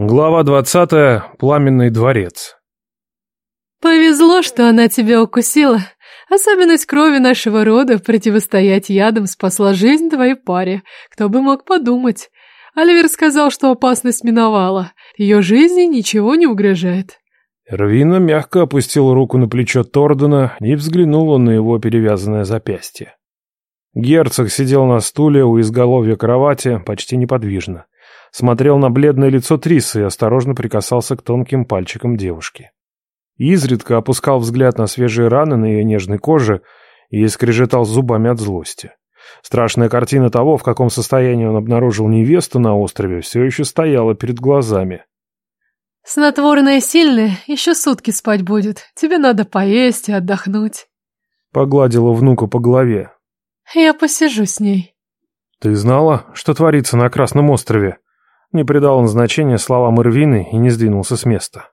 Глава двадцатая. Пламенный дворец. Повезло, что она тебя укусила. Особенность крови нашего рода противостоять ядам спасла жизнь твоей паре. Кто бы мог подумать. Оливер сказал, что опасность миновала. Ее жизни ничего не угрожает. Эрвина мягко опустила руку на плечо Тордена и взглянула на его перевязанное запястье. Герцог сидел на стуле у изголовья кровати, почти неподвижно смотрел на бледное лицо Трисы и осторожно прикасался к тонким пальчикам девушки. Изредка опускал взгляд на свежие раны на ее нежной коже и скрежетал зубами от злости. Страшная картина того, в каком состоянии он обнаружил невесту на острове, все еще стояла перед глазами. «Снотворное сильное, еще сутки спать будет. Тебе надо поесть и отдохнуть». Погладила внука по голове. «Я посижу с ней». «Ты знала, что творится на Красном острове?» Не придал он значения словам Ирвины и не сдвинулся с места.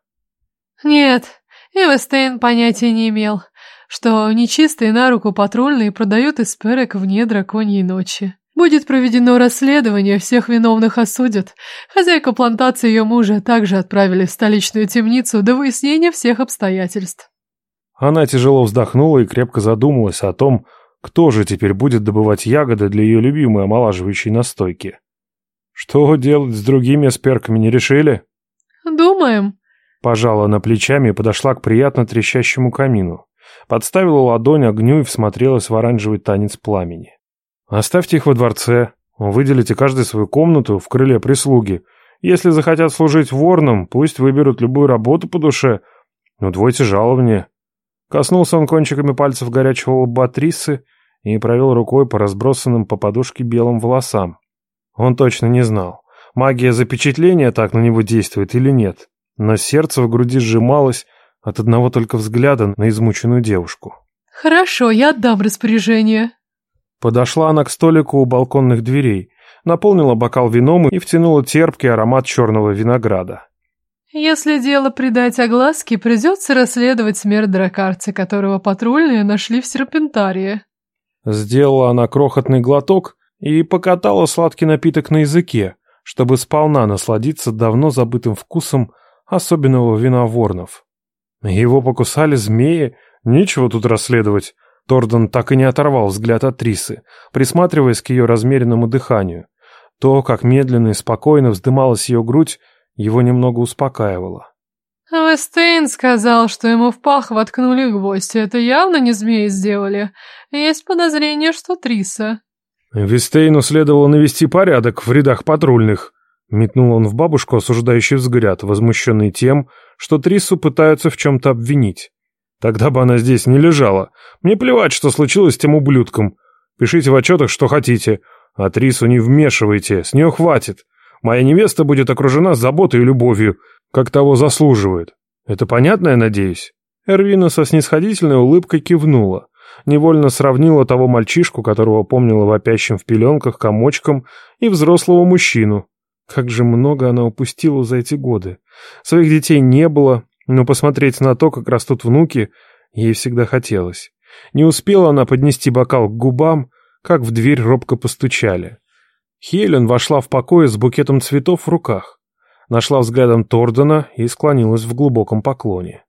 «Нет, Эвестейн понятия не имел, что нечистые на руку патрульные продают эсперек вне драконьей ночи. Будет проведено расследование, всех виновных осудят. Хозяйку плантации ее мужа также отправили в столичную темницу до выяснения всех обстоятельств». Она тяжело вздохнула и крепко задумалась о том, кто же теперь будет добывать ягоды для ее любимой омолаживающей настойки. Что делать с другими сперками не решили? Думаем. Пожала она плечами и подошла к приятно трещащему камину. Подставила ладонь огню и всмотрелась в оранжевый танец пламени. Оставьте их во дворце. Выделите каждый свою комнату в крыле прислуги. Если захотят служить ворном, пусть выберут любую работу по душе. Удвойте жалование. Коснулся он кончиками пальцев горячего лба Трисы и провел рукой по разбросанным по подушке белым волосам. Он точно не знал, магия запечатления так на него действует или нет, но сердце в груди сжималось от одного только взгляда на измученную девушку. «Хорошо, я отдам распоряжение». Подошла она к столику у балконных дверей, наполнила бокал вином и втянула терпкий аромат черного винограда. «Если дело придать огласке, придется расследовать смерть дракарца, которого патрульные нашли в серпентарии». Сделала она крохотный глоток и покатала сладкий напиток на языке, чтобы сполна насладиться давно забытым вкусом особенного вина ворнов. Его покусали змеи, нечего тут расследовать. Тордон так и не оторвал взгляд от Трисы, присматриваясь к ее размеренному дыханию. То, как медленно и спокойно вздымалась ее грудь, его немного успокаивало. Вестейн сказал, что ему в пах воткнули гвоздь. Это явно не змеи сделали. Есть подозрение, что Триса. Вестейну следовало навести порядок в рядах патрульных. Метнул он в бабушку осуждающий взгляд, возмущенный тем, что Трису пытаются в чем-то обвинить. Тогда бы она здесь не лежала. Мне плевать, что случилось с тем ублюдком. Пишите в отчетах, что хотите. А Трису не вмешивайте, с нее хватит. Моя невеста будет окружена заботой и любовью, как того заслуживает. Это понятно, я надеюсь?» Эрвина со снисходительной улыбкой кивнула невольно сравнила того мальчишку, которого помнила вопящим в пеленках, комочком, и взрослого мужчину. Как же много она упустила за эти годы. Своих детей не было, но посмотреть на то, как растут внуки, ей всегда хотелось. Не успела она поднести бокал к губам, как в дверь робко постучали. Хелен вошла в покой с букетом цветов в руках, нашла взглядом Тордена и склонилась в глубоком поклоне.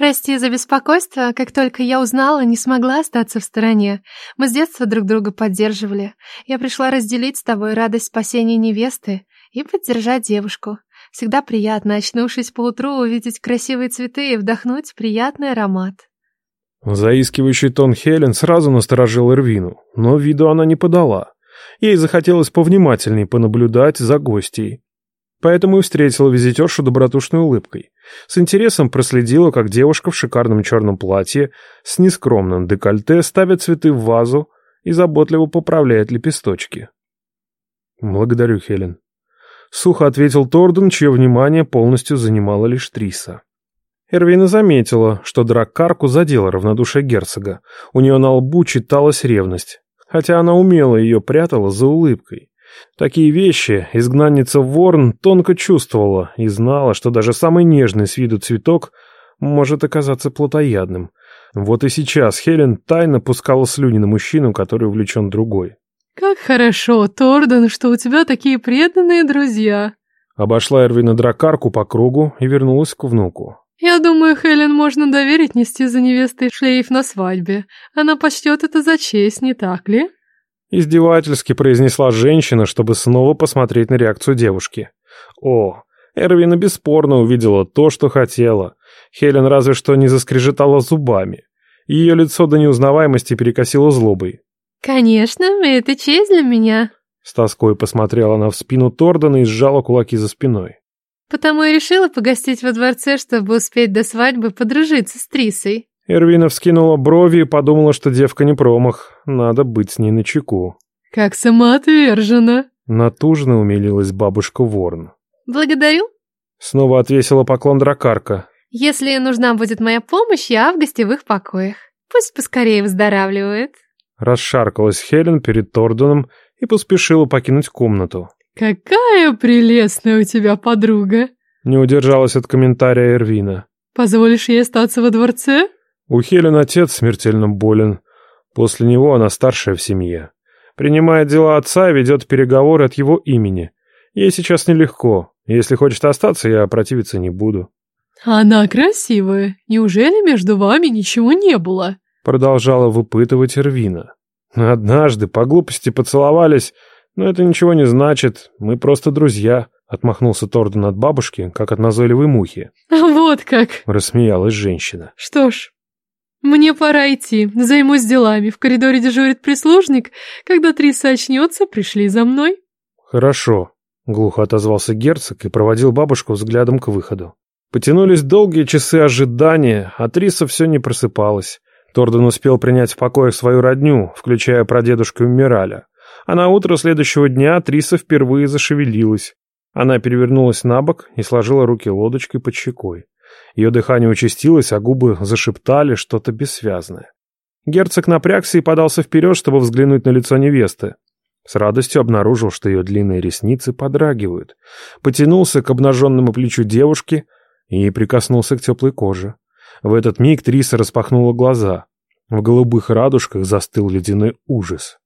«Прости за беспокойство. Как только я узнала, не смогла остаться в стороне. Мы с детства друг друга поддерживали. Я пришла разделить с тобой радость спасения невесты и поддержать девушку. Всегда приятно, очнувшись поутру, увидеть красивые цветы и вдохнуть приятный аромат». Заискивающий тон Хелен сразу насторожил Эрвину, но виду она не подала. Ей захотелось повнимательней понаблюдать за гостьей. Поэтому и встретила визитершу добродушной улыбкой. С интересом проследила, как девушка в шикарном черном платье с нескромным декольте ставит цветы в вазу и заботливо поправляет лепесточки. «Благодарю, Хелен». Сухо ответил Торден, чье внимание полностью занимала лишь Триса. Эрвина заметила, что драккарку задела равнодушие герцога. У нее на лбу читалась ревность, хотя она умело ее прятала за улыбкой. Такие вещи изгнанница Ворн тонко чувствовала и знала, что даже самый нежный с виду цветок может оказаться плотоядным. Вот и сейчас Хелен тайно пускала слюни на мужчину, который увлечен другой. «Как хорошо, Торден, что у тебя такие преданные друзья!» Обошла Эрвина дракарку по кругу и вернулась к внуку. «Я думаю, Хелен можно доверить нести за невестой шлейф на свадьбе. Она почтет это за честь, не так ли?» Издевательски произнесла женщина, чтобы снова посмотреть на реакцию девушки. О, Эрвина бесспорно увидела то, что хотела. Хелен разве что не заскрежетала зубами. Ее лицо до неузнаваемости перекосило злобой. «Конечно, это честь для меня», с тоской посмотрела она в спину Тордана и сжала кулаки за спиной. «Потому и решила погостить во дворце, чтобы успеть до свадьбы подружиться с Трисой». Эрвина вскинула брови и подумала, что девка не промах. Надо быть с ней начеку. «Как самоотвержена!» Натужно умилилась бабушка Ворн. «Благодарю!» Снова отвесила поклон дракарка. «Если нужна будет моя помощь, я в гостевых покоях. Пусть поскорее выздоравливает». Расшаркалась Хелен перед Тордоном и поспешила покинуть комнату. «Какая прелестная у тебя подруга!» Не удержалась от комментария Эрвина. «Позволишь ей остаться во дворце?» У Хелен отец смертельно болен. После него она старшая в семье. Принимает дела отца и ведет переговоры от его имени. Ей сейчас нелегко. Если хочет остаться, я противиться не буду. «Она красивая. Неужели между вами ничего не было?» Продолжала выпытывать Эрвина. Однажды по глупости поцеловались, но это ничего не значит, мы просто друзья. Отмахнулся Торден от бабушки, как от назойливой мухи. «А вот как!» — рассмеялась женщина. «Что ж, мне пора идти, займусь делами. В коридоре дежурит прислужник. Когда Триса очнется, пришли за мной». «Хорошо», — глухо отозвался герцог и проводил бабушку взглядом к выходу. Потянулись долгие часы ожидания, а Триса все не просыпалась. Торден успел принять в покое свою родню, включая прадедушку Мираля. А на утро следующего дня Триса впервые зашевелилась. Она перевернулась на бок и сложила руки лодочкой под щекой. Ее дыхание участилось, а губы зашептали что-то бессвязное. Герцог напрягся и подался вперед, чтобы взглянуть на лицо невесты. С радостью обнаружил, что ее длинные ресницы подрагивают. Потянулся к обнаженному плечу девушки и прикоснулся к теплой коже. В этот миг Триса распахнула глаза. В голубых радужках застыл ледяной ужас.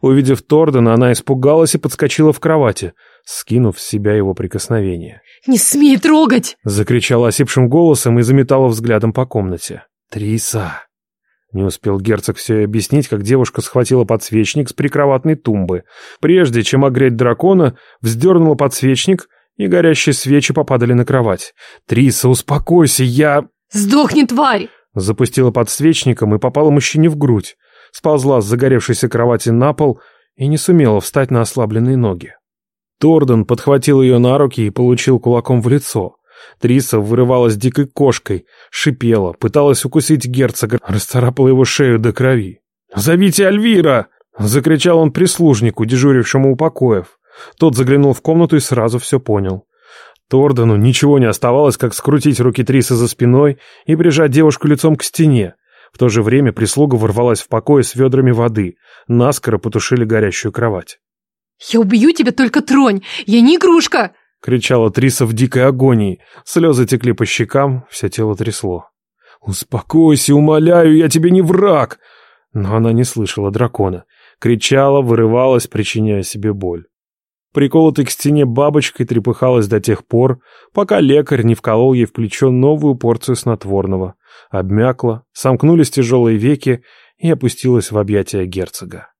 Увидев Тордена, она испугалась и подскочила в кровати, скинув с себя его прикосновение. «Не смей трогать!» — закричала осипшим голосом и заметала взглядом по комнате. «Триса!» Не успел герцог все объяснить, как девушка схватила подсвечник с прикроватной тумбы. Прежде чем огреть дракона, вздернула подсвечник, и горящие свечи попадали на кровать. «Триса, успокойся, я...» «Сдохни, тварь!» Запустила подсвечником и попала мужчине в грудь. Сползла с загоревшейся кровати на пол и не сумела встать на ослабленные ноги. Торден подхватил ее на руки и получил кулаком в лицо. Триса вырывалась дикой кошкой, шипела, пыталась укусить герцога, расцарапала его шею до крови. «Зовите Альвира!» — закричал он прислужнику, дежурившему у покоев. Тот заглянул в комнату и сразу все понял. Тордену ничего не оставалось, как скрутить руки Трисы за спиной и прижать девушку лицом к стене. В то же время прислуга ворвалась в покой с ведрами воды, наскоро потушили горящую кровать. «Я убью тебя, только тронь! Я не игрушка!» — кричала Триса в дикой агонии. Слезы текли по щекам, все тело трясло. «Успокойся, умоляю, я тебе не враг!» Но она не слышала дракона. Кричала, вырывалась, причиняя себе боль. Приколотой к стене бабочкой трепыхалась до тех пор, пока лекарь не вколол ей в плечо новую порцию снотворного. Обмякла, сомкнулись тяжелые веки и опустилась в объятия герцога.